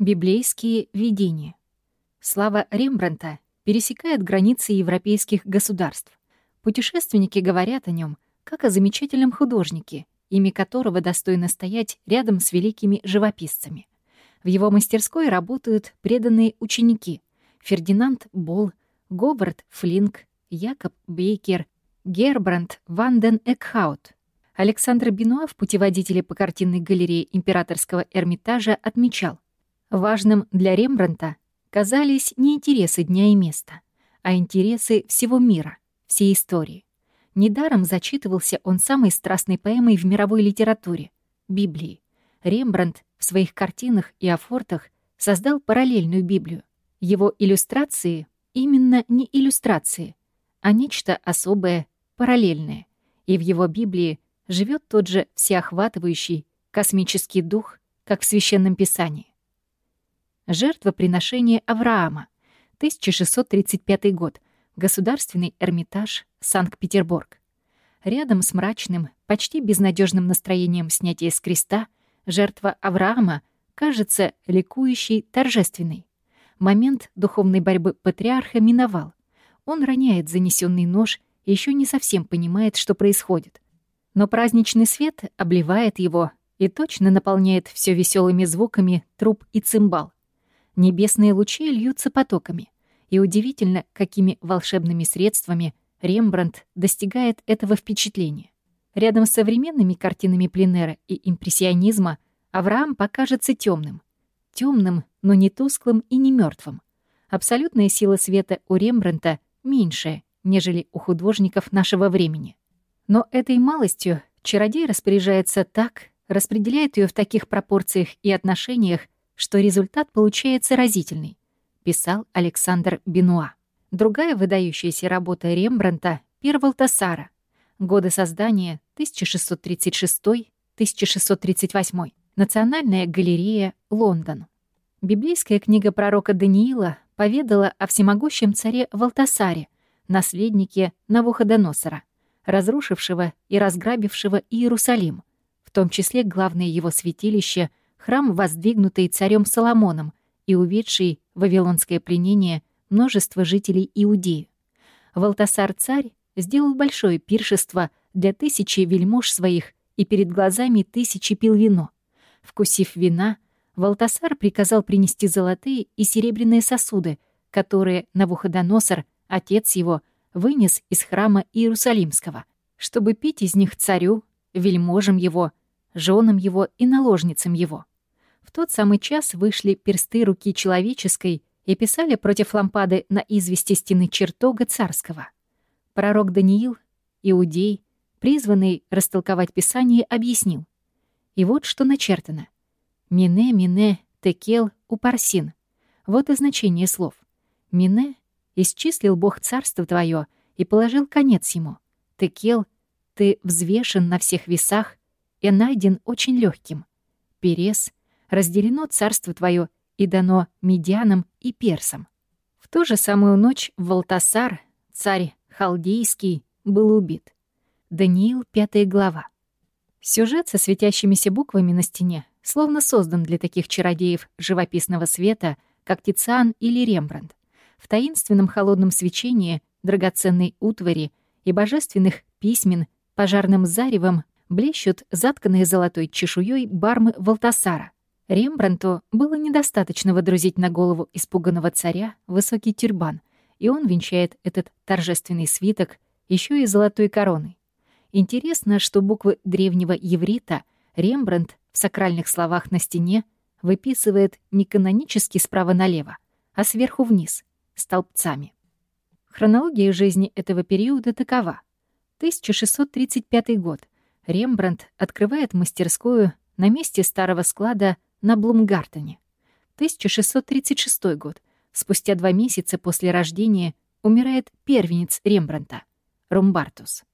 Библейские видения. Слава Рембранта пересекает границы европейских государств. Путешественники говорят о нем как о замечательном художнике, имя которого достойно стоять рядом с великими живописцами. В его мастерской работают преданные ученики Фердинанд Болл, Говард Флинк, Якоб Бейкер, Гербранд Ванден Экхаут. Александр Бенуа в путеводителе по картинной галерее Императорского Эрмитажа отмечал, важным для Рембранта казались не интересы дня и места, а интересы всего мира, всей истории. Недаром зачитывался он самой страстной поэмой в мировой литературе — Библии. Рембрандт в своих картинах и афортах создал параллельную Библию. Его иллюстрации именно не иллюстрации, а нечто особое, параллельное. И в его Библии живет тот же всеохватывающий космический дух, как в Священном Писании. Жертвоприношение Авраама, 1635 год, Государственный Эрмитаж, Санкт-Петербург. Рядом с мрачным, почти безнадежным настроением снятия с креста жертва Авраама кажется ликующей, торжественной. Момент духовной борьбы патриарха миновал. Он роняет занесенный нож и еще не совсем понимает, что происходит. Но праздничный свет обливает его и точно наполняет все веселыми звуками труб и цимбал. Небесные лучи льются потоками — и удивительно, какими волшебными средствами Рембрандт достигает этого впечатления. Рядом с современными картинами пленера и импрессионизма Авраам покажется темным. Темным, но не тусклым и не мертвым. Абсолютная сила света у Рембрандта меньшая, нежели у художников нашего времени. Но этой малостью чародей распоряжается так, распределяет ее в таких пропорциях и отношениях, что результат получается разительный писал Александр Бенуа. Другая выдающаяся работа Рембранта «Пир Валтасара». Годы создания 1636-1638. Национальная галерея, Лондон. Библейская книга пророка Даниила поведала о всемогущем царе Валтасаре, наследнике Навуходоносора, разрушившего и разграбившего Иерусалим, в том числе главное его святилище, храм, воздвигнутый царем Соломоном, и уведший вавилонское пленение множество жителей Иудеи. Валтасар-царь сделал большое пиршество для тысячи вельмож своих и перед глазами тысячи пил вино. Вкусив вина, Валтасар приказал принести золотые и серебряные сосуды, которые Навуходоносор, отец его, вынес из храма Иерусалимского, чтобы пить из них царю, вельможам его, женам его и наложницам его. В тот самый час вышли персты руки человеческой и писали против лампады на извести стены чертога царского. Пророк Даниил, иудей, призванный растолковать Писание, объяснил. И вот что начертано. «Мине, мине, текел, упарсин». Вот и значение слов. «Мине» — исчислил Бог царство твое и положил конец ему. «Текел» — ты взвешен на всех весах и найден очень легким. «Перес» — разделено царство твое и дано медианам и персам. В ту же самую ночь Валтасар, царь халдейский, был убит. Даниил, пятая глава. Сюжет со светящимися буквами на стене словно создан для таких чародеев живописного света, как Тициан или Рембрандт. В таинственном холодном свечении драгоценной утвари и божественных письмен пожарным заревом блещут затканные золотой чешуей бармы Валтасара — Рембранту было недостаточно водрузить на голову испуганного царя высокий тюрбан, и он венчает этот торжественный свиток еще и золотой короной. Интересно, что буквы древнего еврита Рембрандт в сакральных словах на стене выписывает не канонически справа налево, а сверху вниз, столбцами. Хронология жизни этого периода такова. 1635 год. Рембрандт открывает мастерскую на месте старого склада на Блумгартене. 1636 год. Спустя два месяца после рождения умирает первенец Рембранта — Румбартус.